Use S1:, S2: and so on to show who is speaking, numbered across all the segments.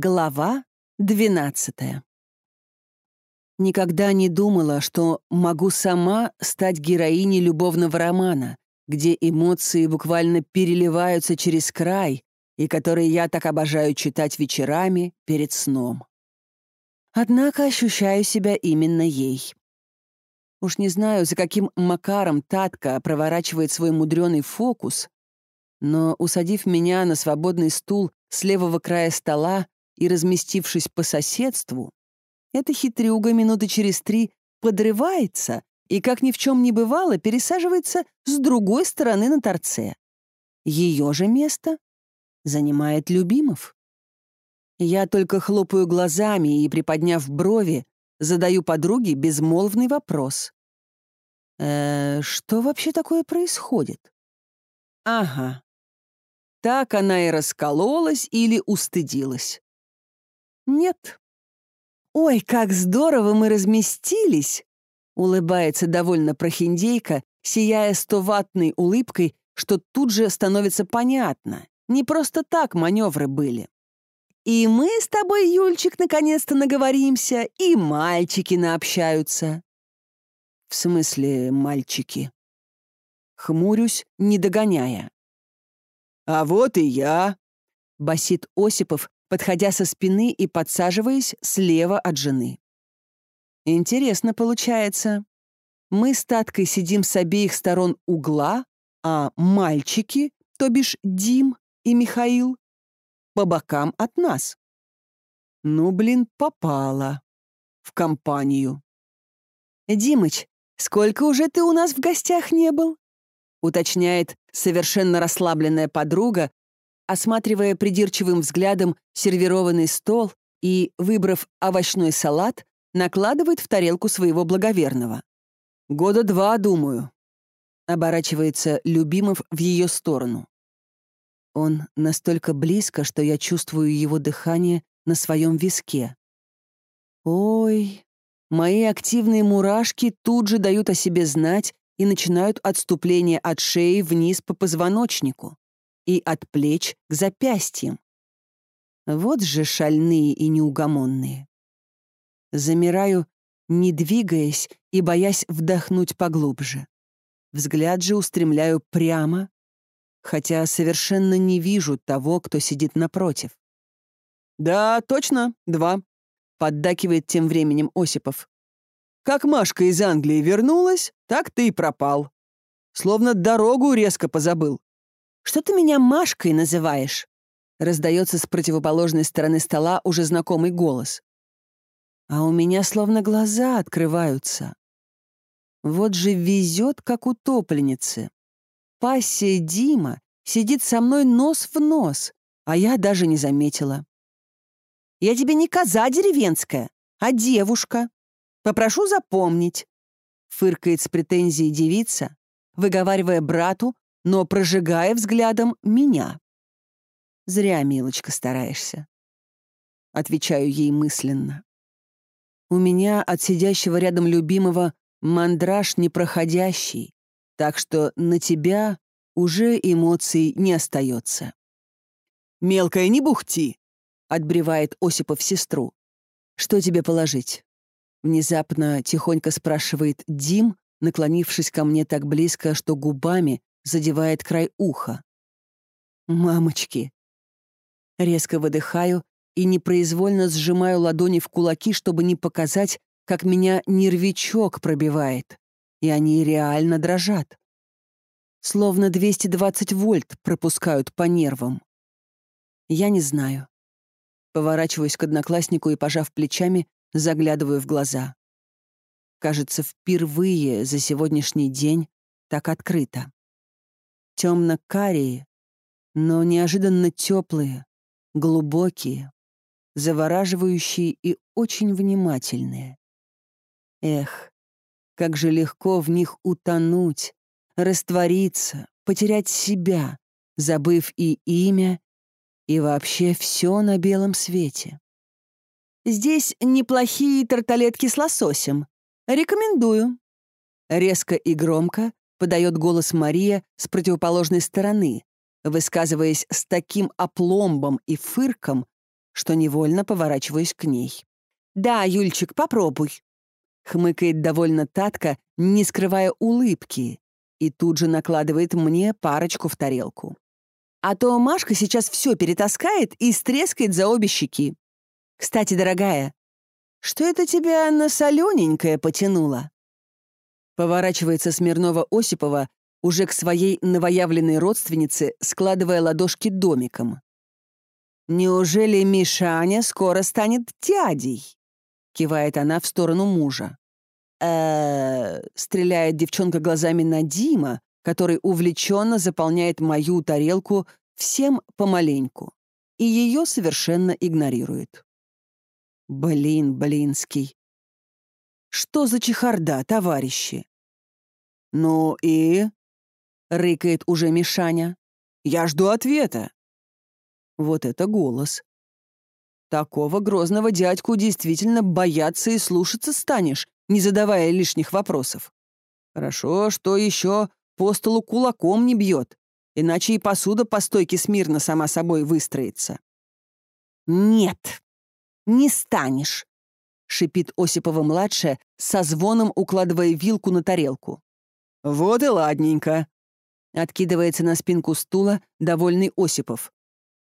S1: Глава 12 Никогда не думала, что могу сама стать героиней любовного романа, где эмоции буквально переливаются через край и который я так обожаю читать вечерами перед сном. Однако ощущаю себя именно ей. Уж не знаю, за каким макаром Татка проворачивает свой мудреный фокус, но, усадив меня на свободный стул с левого края стола и разместившись по соседству, эта хитрюга минуты через три подрывается и, как ни в чем не бывало, пересаживается с другой стороны на торце. Ее же место занимает Любимов. Я только хлопаю глазами и, приподняв брови, задаю подруге безмолвный вопрос. «Э, «Что вообще такое происходит?» «Ага. Так она и раскололась или устыдилась». «Нет, «Ой, как здорово мы разместились!» — улыбается довольно прохиндейка, сияя стоватной улыбкой, что тут же становится понятно. Не просто так маневры были. «И мы с тобой, Юльчик, наконец-то наговоримся, и мальчики наобщаются». «В смысле мальчики?» Хмурюсь, не догоняя. «А вот и я», — басит Осипов, подходя со спины и подсаживаясь слева от жены. Интересно получается. Мы с Таткой сидим с обеих сторон угла, а мальчики, то бишь Дим и Михаил, по бокам от нас. Ну, блин, попала в компанию. «Димыч, сколько уже ты у нас в гостях не был?» уточняет совершенно расслабленная подруга, осматривая придирчивым взглядом сервированный стол и, выбрав овощной салат, накладывает в тарелку своего благоверного. «Года два, думаю», — оборачивается Любимов в ее сторону. Он настолько близко, что я чувствую его дыхание на своем виске. Ой, мои активные мурашки тут же дают о себе знать и начинают отступление от шеи вниз по позвоночнику и от плеч к запястьям. Вот же шальные и неугомонные. Замираю, не двигаясь и боясь вдохнуть поглубже. Взгляд же устремляю прямо, хотя совершенно не вижу того, кто сидит напротив. «Да, точно, два», — поддакивает тем временем Осипов. «Как Машка из Англии вернулась, так ты и пропал. Словно дорогу резко позабыл. «Что ты меня Машкой называешь?» Раздается с противоположной стороны стола уже знакомый голос. А у меня словно глаза открываются. Вот же везет, как утопленницы. Пассия Дима сидит со мной нос в нос, а я даже не заметила. «Я тебе не коза деревенская, а девушка. Попрошу запомнить», — фыркает с претензией девица, выговаривая брату, но прожигая взглядом меня. «Зря, милочка, стараешься», — отвечаю ей мысленно. «У меня от сидящего рядом любимого мандраж непроходящий, так что на тебя уже эмоций не остается». «Мелкая, не бухти!» — отбревает Осипов сестру. «Что тебе положить?» Внезапно тихонько спрашивает Дим, наклонившись ко мне так близко, что губами задевает край уха. «Мамочки!» Резко выдыхаю и непроизвольно сжимаю ладони в кулаки, чтобы не показать, как меня нервичок пробивает, и они реально дрожат. Словно 220 вольт пропускают по нервам. Я не знаю. Поворачиваюсь к однокласснику и, пожав плечами, заглядываю в глаза. Кажется, впервые за сегодняшний день так открыто темно-карие, но неожиданно теплые, глубокие, завораживающие и очень внимательные. Эх, как же легко в них утонуть, раствориться, потерять себя, забыв и имя, и вообще все на белом свете. Здесь неплохие тарталетки с лососем. Рекомендую. Резко и громко подает голос Мария с противоположной стороны, высказываясь с таким опломбом и фырком, что невольно поворачиваюсь к ней. «Да, Юльчик, попробуй», — хмыкает довольно Татка, не скрывая улыбки, и тут же накладывает мне парочку в тарелку. А то Машка сейчас все перетаскает и стрескает за обе щеки. Кстати, дорогая, что это тебя на солененькое потянуло? Поворачивается Смирнова-Осипова уже к своей новоявленной родственнице, складывая ладошки домиком. «Неужели Мишаня скоро станет дядей?» — кивает она в сторону мужа. э стреляет девчонка глазами на Дима, который увлеченно заполняет мою тарелку всем помаленьку и ее совершенно игнорирует. Блин, блинский. Что за чехарда, товарищи? Ну и... Рыкает уже Мишаня. Я жду ответа. Вот это голос. Такого грозного дядьку действительно бояться и слушаться станешь, не задавая лишних вопросов. Хорошо, что еще по столу кулаком не бьет, иначе и посуда по стойке смирно сама собой выстроится. «Нет, не станешь», — шипит Осипова-младшая, со звоном укладывая вилку на тарелку. «Вот и ладненько», — откидывается на спинку стула довольный Осипов.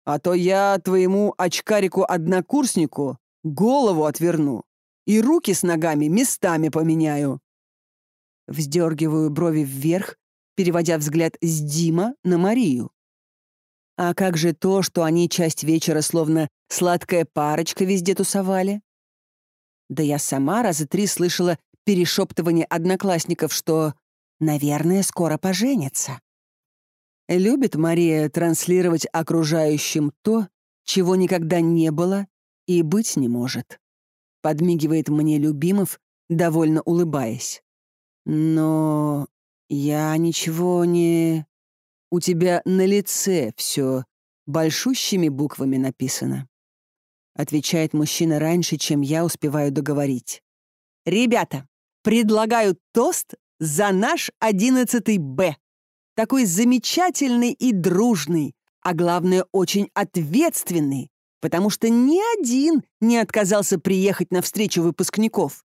S1: «А то я твоему очкарику-однокурснику голову отверну и руки с ногами местами поменяю». Вздергиваю брови вверх, переводя взгляд с Дима на Марию. А как же то, что они часть вечера словно сладкая парочка везде тусовали? Да я сама раза три слышала перешептывание одноклассников, что, наверное, скоро поженятся. Любит Мария транслировать окружающим то, чего никогда не было и быть не может. Подмигивает мне Любимов, довольно улыбаясь. Но «Я ничего не...» «У тебя на лице все большущими буквами написано», отвечает мужчина раньше, чем я успеваю договорить. «Ребята, предлагаю тост за наш одиннадцатый Б. Такой замечательный и дружный, а главное, очень ответственный, потому что ни один не отказался приехать на встречу выпускников.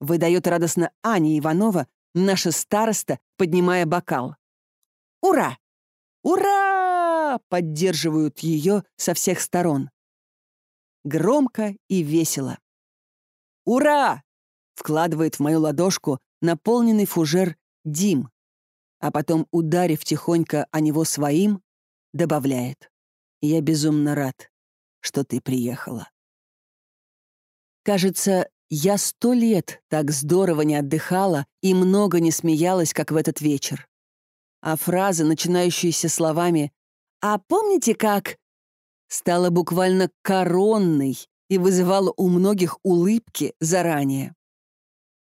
S1: Выдает радостно Аня Иванова, наша староста, поднимая бокал. «Ура! Ура!» — поддерживают ее со всех сторон. Громко и весело. «Ура!» — вкладывает в мою ладошку наполненный фужер Дим, а потом, ударив тихонько о него своим, добавляет. «Я безумно рад, что ты приехала». Кажется, я сто лет так здорово не отдыхала и много не смеялась, как в этот вечер. А фраза, начинающаяся словами «А помните, как...» стала буквально коронной и вызывала у многих улыбки заранее.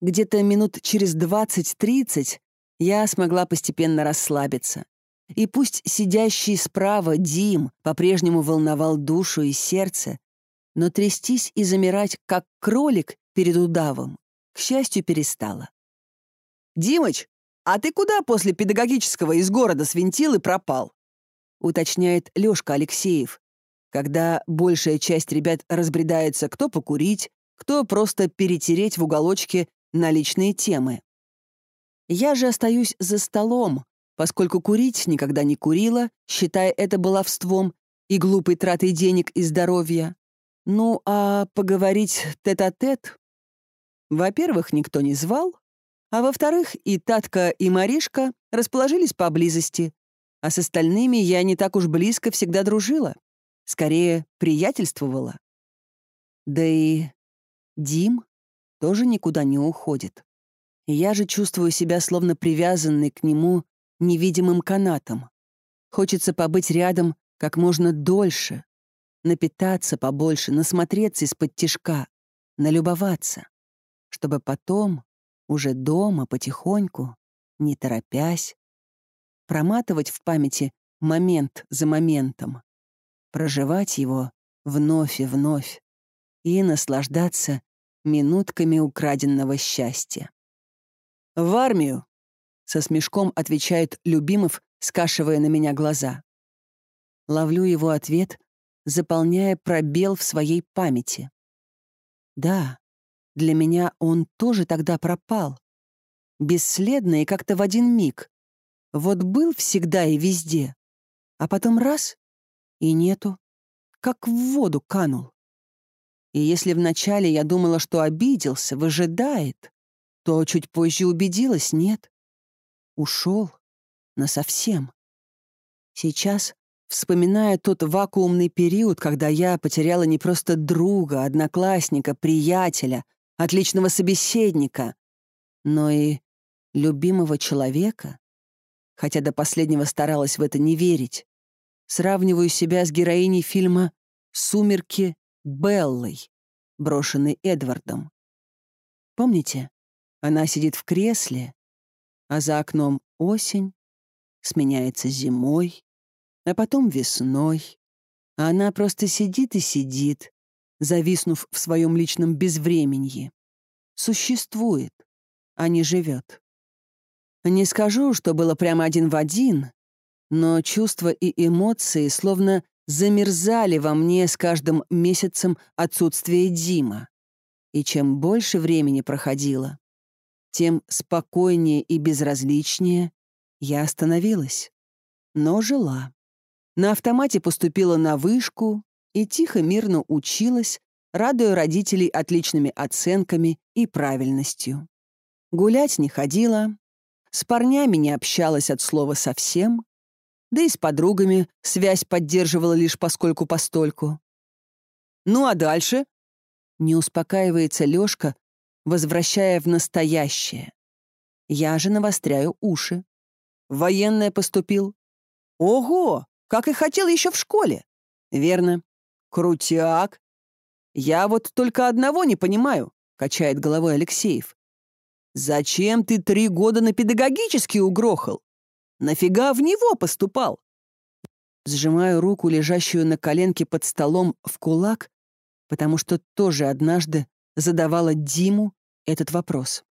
S1: Где-то минут через 20-30 я смогла постепенно расслабиться. И пусть сидящий справа Дим по-прежнему волновал душу и сердце, но трястись и замирать, как кролик, перед удавом, к счастью, перестала. «Димыч, а ты куда после педагогического из города свинтил и пропал?» уточняет Лёшка Алексеев, когда большая часть ребят разбредается кто покурить, кто просто перетереть в уголочке на личные темы. Я же остаюсь за столом, поскольку курить никогда не курила, считая это баловством и глупой тратой денег и здоровья. Ну, а поговорить тет-а-тет -тет во-первых, никто не звал, а во-вторых, и Татка, и Маришка расположились поблизости, а с остальными я не так уж близко всегда дружила, скорее приятельствовала. Да и Дим тоже никуда не уходит. Я же чувствую себя словно привязанной к нему невидимым канатом. Хочется побыть рядом как можно дольше, напитаться побольше, насмотреться из-под тишка, налюбоваться чтобы потом, уже дома, потихоньку, не торопясь, проматывать в памяти момент за моментом, проживать его вновь и вновь и наслаждаться минутками украденного счастья. «В армию!» — со смешком отвечает Любимов, скашивая на меня глаза. Ловлю его ответ, заполняя пробел в своей памяти. Да, для меня он тоже тогда пропал. Бесследно и как-то в один миг. Вот был всегда и везде. А потом раз — и нету. Как в воду канул. И если вначале я думала, что обиделся, выжидает, то чуть позже убедилась — нет. Ушел. Насовсем. Сейчас, вспоминая тот вакуумный период, когда я потеряла не просто друга, одноклассника, приятеля, отличного собеседника, но и любимого человека, хотя до последнего старалась в это не верить, сравниваю себя с героиней фильма «Сумерки» Беллой, брошенной Эдвардом. Помните? Она сидит в кресле, а за окном осень, сменяется зимой, а потом весной. А она просто сидит и сидит, зависнув в своем личном безвременье. Существует, а не живет. Не скажу, что было прямо один в один, но чувства и эмоции словно замерзали во мне с каждым месяцем отсутствия Дима. И чем больше времени проходило, тем спокойнее и безразличнее я остановилась. Но жила. На автомате поступила на вышку и тихо мирно училась, радуя родителей отличными оценками и правильностью. Гулять не ходила, с парнями не общалась от слова совсем, да и с подругами связь поддерживала лишь поскольку-постольку. «Ну а дальше?» Не успокаивается Лёшка, возвращая в настоящее. Я же навостряю уши. Военное поступил. Ого, как и хотел еще в школе. Верно. Крутяк. Я вот только одного не понимаю, качает головой Алексеев. «Зачем ты три года на педагогический угрохал? Нафига в него поступал?» Сжимаю руку, лежащую на коленке под столом, в кулак, потому что тоже однажды задавала Диму этот вопрос.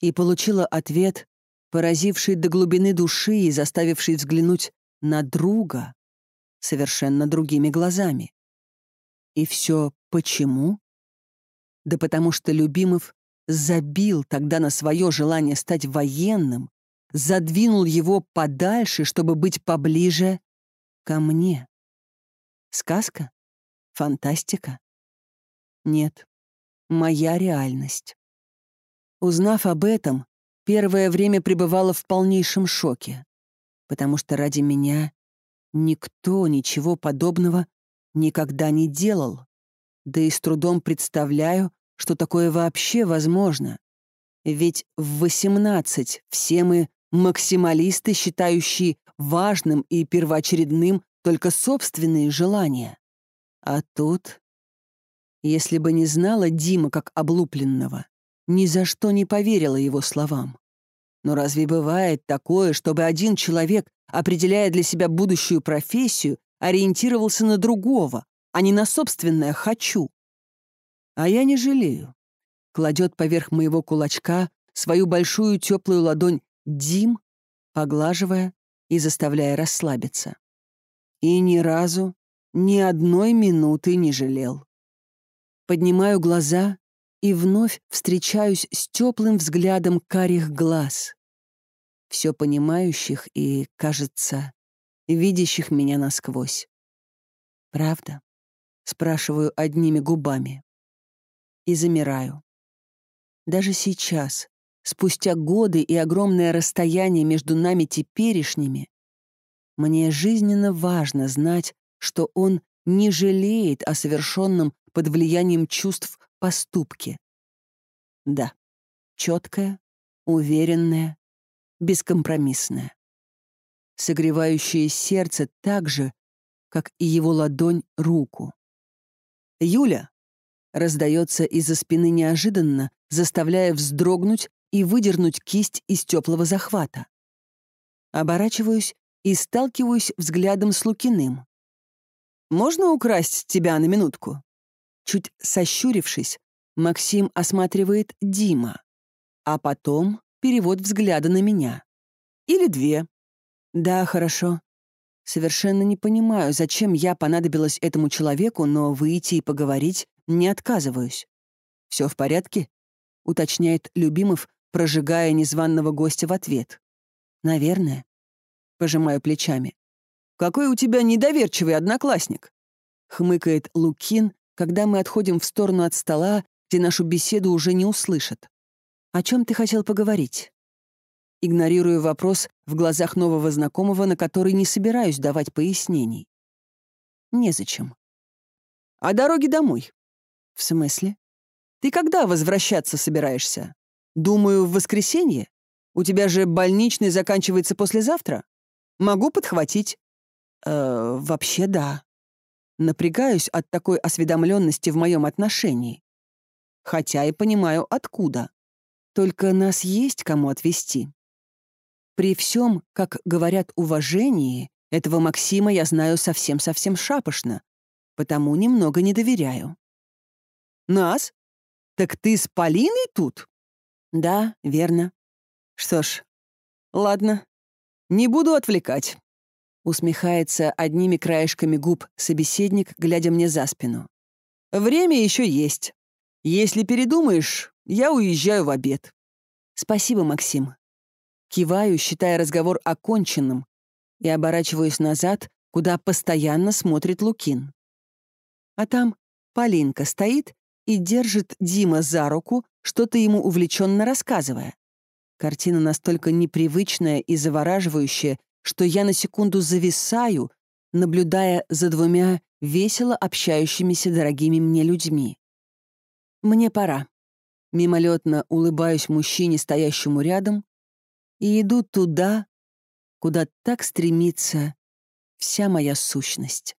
S1: И получила ответ, поразивший до глубины души и заставивший взглянуть на друга совершенно другими глазами. И все почему? Да потому что Любимов забил тогда на свое желание стать военным, задвинул его подальше, чтобы быть поближе ко мне. Сказка? Фантастика? Нет, моя реальность. Узнав об этом, первое время пребывала в полнейшем шоке, потому что ради меня никто ничего подобного никогда не делал, да и с трудом представляю, что такое вообще возможно. Ведь в 18 все мы максималисты, считающие важным и первоочередным только собственные желания. А тут... Если бы не знала Дима как облупленного, ни за что не поверила его словам. Но разве бывает такое, чтобы один человек, определяя для себя будущую профессию, ориентировался на другого, а не на собственное «хочу»? А я не жалею. Кладет поверх моего кулачка свою большую теплую ладонь Дим, поглаживая и заставляя расслабиться. И ни разу, ни одной минуты не жалел. Поднимаю глаза и вновь встречаюсь с теплым взглядом карих глаз, все понимающих и, кажется, видящих меня насквозь. «Правда?» — спрашиваю одними губами и замираю. Даже сейчас, спустя годы и огромное расстояние между нами теперешними, мне жизненно важно знать, что он не жалеет о совершенном под влиянием чувств поступке. Да, четкое, уверенное, бескомпромиссное. Согревающее сердце так же, как и его ладонь руку. «Юля!» раздается из-за спины неожиданно, заставляя вздрогнуть и выдернуть кисть из теплого захвата. Оборачиваюсь и сталкиваюсь взглядом с Лукиным. «Можно украсть тебя на минутку?» Чуть сощурившись, Максим осматривает Дима, а потом перевод взгляда на меня. «Или две». «Да, хорошо». Совершенно не понимаю, зачем я понадобилась этому человеку, но выйти и поговорить не отказываюсь. Все в порядке?» — уточняет Любимов, прожигая незваного гостя в ответ. «Наверное». Пожимаю плечами. «Какой у тебя недоверчивый одноклассник!» — хмыкает Лукин, когда мы отходим в сторону от стола, где нашу беседу уже не услышат. «О чем ты хотел поговорить?» Игнорирую вопрос в глазах нового знакомого, на который не собираюсь давать пояснений. Незачем. «О дороге домой». «В смысле?» «Ты когда возвращаться собираешься? Думаю, в воскресенье? У тебя же больничный заканчивается послезавтра? Могу подхватить». «Э, вообще да». Напрягаюсь от такой осведомленности в моем отношении. Хотя и понимаю, откуда. Только нас есть кому отвезти. При всем, как говорят, уважении, этого Максима я знаю совсем-совсем шапошно, потому немного не доверяю. «Нас? Так ты с Полиной тут?» «Да, верно». «Что ж, ладно, не буду отвлекать», — усмехается одними краешками губ собеседник, глядя мне за спину. «Время еще есть. Если передумаешь, я уезжаю в обед». «Спасибо, Максим. Киваю, считая разговор оконченным, и оборачиваюсь назад, куда постоянно смотрит Лукин. А там Полинка стоит и держит Дима за руку, что-то ему увлеченно рассказывая. Картина настолько непривычная и завораживающая, что я на секунду зависаю, наблюдая за двумя весело общающимися дорогими мне людьми. Мне пора. Мимолетно улыбаюсь мужчине, стоящему рядом, и иду туда, куда так стремится вся моя сущность.